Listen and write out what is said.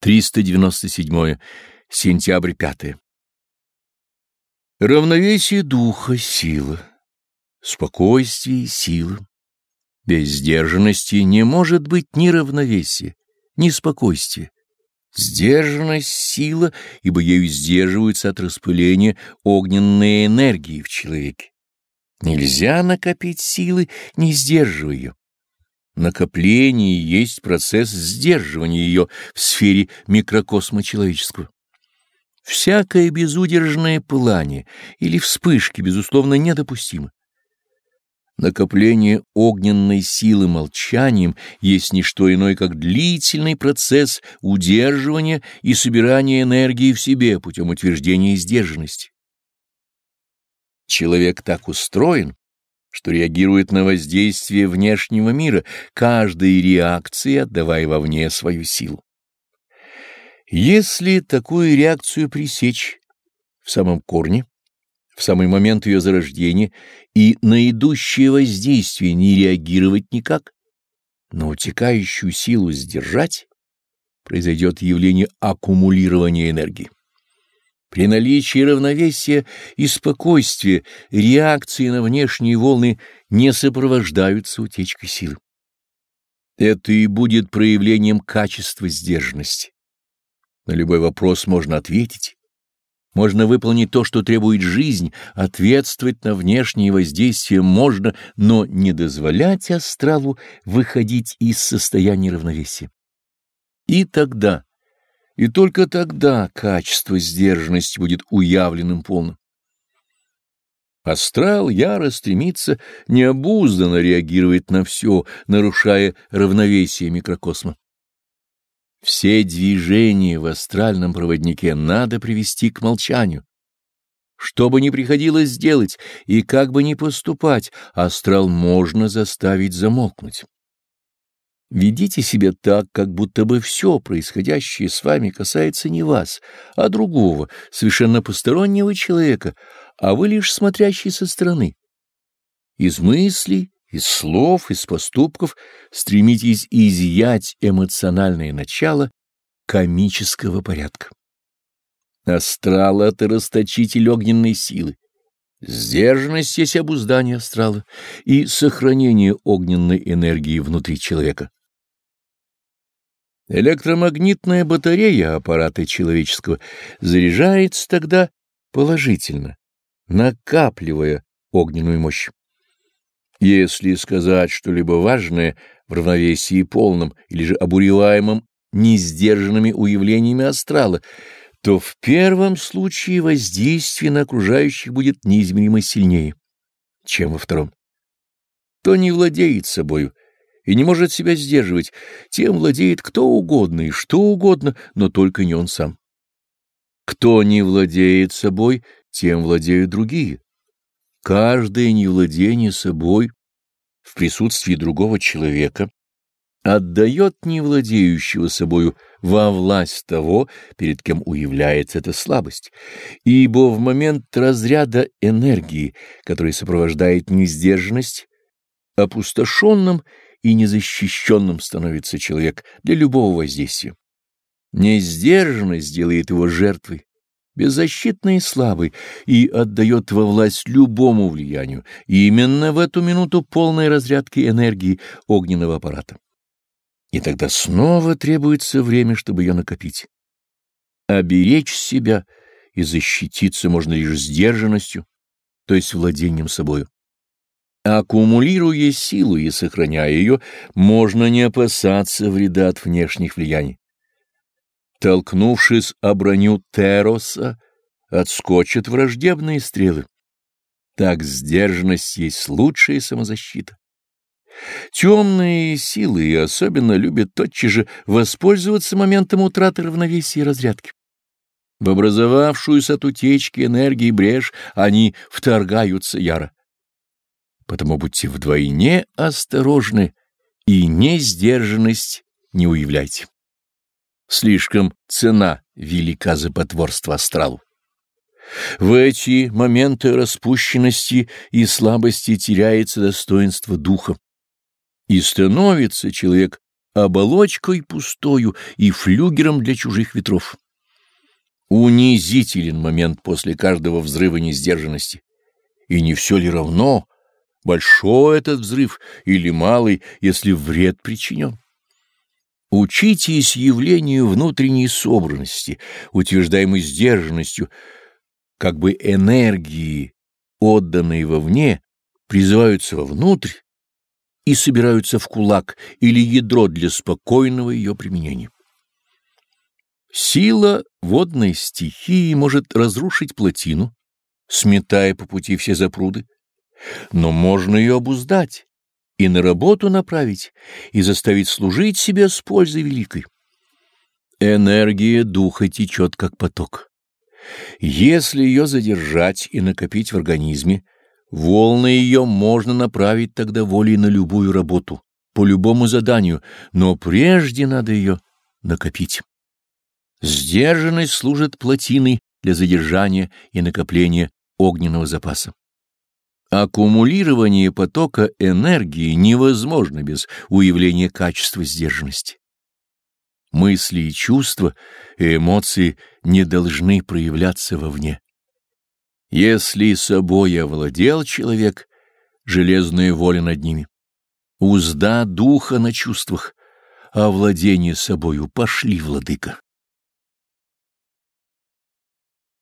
397. Сентябрь 5. Равновесие духа — сила, спокойствие — сила. Без сдержанности не может быть ни равновесия, ни спокойствия. Сдержанность — сила, ибо ею сдерживаются от распыления огненные энергии в человеке. Нельзя накопить силы, не сдерживая ее. Накопление есть процесс сдерживания ее в сфере микрокосма человеческого. Всякое безудержное пылание или вспышки, безусловно, недопустимо. Накопление огненной силы молчанием есть не что иное, как длительный процесс удерживания и собирания энергии в себе путем утверждения сдержанности. Человек так устроен, что реагирует на воздействие внешнего мира, каждой реакции отдавая вовне свою силу. Если такую реакцию пресечь в самом корне, в самый момент ее зарождения и на идущее воздействие не реагировать никак, но утекающую силу сдержать, произойдет явление аккумулирования энергии. При наличии равновесия и спокойствия реакции на внешние волны не сопровождаются утечкой силы. Это и будет проявлением качества сдержанности. На любой вопрос можно ответить. Можно выполнить то, что требует жизнь, ответствовать на внешние воздействия можно, но не дозволять астралу выходить из состояния равновесия. И тогда и только тогда качество сдержанности будет уявленным полным. Астрал яро стремится необузданно реагировать на все, нарушая равновесие микрокосма. Все движения в астральном проводнике надо привести к молчанию. Что бы ни приходилось сделать и как бы ни поступать, астрал можно заставить замолкнуть. Ведите себя так, как будто бы все происходящее с вами касается не вас, а другого, совершенно постороннего человека, а вы лишь смотрящий со стороны. Из мыслей, из слов, из поступков стремитесь изъять эмоциональное начало комического порядка. Астрал — это расточитель огненной силы. Сдержанность есть обуздание астрала и сохранение огненной энергии внутри человека. Электромагнитная батарея аппарата человеческого заряжается тогда положительно, накапливая огненную мощь. Если сказать что-либо важное в равновесии полном или же обуреваемом несдержанными уявлениями астрала, то в первом случае воздействие на окружающих будет неизмеримо сильнее, чем во втором. То не владеет собою, и не может себя сдерживать, тем владеет кто угодно и что угодно, но только не он сам. Кто не владеет собой, тем владеют другие. Каждое невладение собой в присутствии другого человека отдает невладеющего собою во власть того, перед кем уявляется эта слабость, ибо в момент разряда энергии, который сопровождает несдержанность, опустошенным и незащищенным становится человек для любого воздействия. Несдержанность делает его жертвой, беззащитной и слабой, и отдает во власть любому влиянию, и именно в эту минуту полной разрядки энергии огненного аппарата. И тогда снова требуется время, чтобы ее накопить. Оберечь себя и защититься можно лишь сдержанностью, то есть владением собою. Аккумулируя силу и сохраняя ее, можно не опасаться вреда от внешних влияний. Толкнувшись о броню Тероса, отскочат враждебные стрелы. Так сдержанность есть лучшая самозащита. Темные силы особенно любят тотчас же воспользоваться моментом утраты равновесия и разрядки. В образовавшуюся от утечки энергии брешь они вторгаются яро. Потому будьте вдвойне осторожны и несдержанность не уявляйте. Слишком цена велика за потворство астралу. В эти моменты распущенности и слабости теряется достоинство духа, и становится человек оболочкой пустою и флюгером для чужих ветров. Унизителен момент после каждого взрыва несдержанности. И не все ли равно, большой этот взрыв или малый, если вред причинен? Учитесь явлению внутренней собранности, утверждаемой сдержанностью, как бы энергии, отданные вовне, призываются вовнутрь и собираются в кулак или ядро для спокойного ее применения. Сила водной стихии может разрушить плотину, сметая по пути все запруды, но можно ее обуздать и на работу направить, и заставить служить себе с пользой великой. Энергия духа течет как поток. Если ее задержать и накопить в организме, волны ее можно направить тогда волей на любую работу, по любому заданию, но прежде надо ее накопить. Сдержанность служит плотиной для задержания и накопления огненного запаса. Аккумулирование потока энергии невозможно без уявления качества сдержанности. Мысли и чувства и эмоции не должны проявляться вовне. Если собой овладел человек, железная воля над ними, узда духа на чувствах, а владение собою пошли, владыка.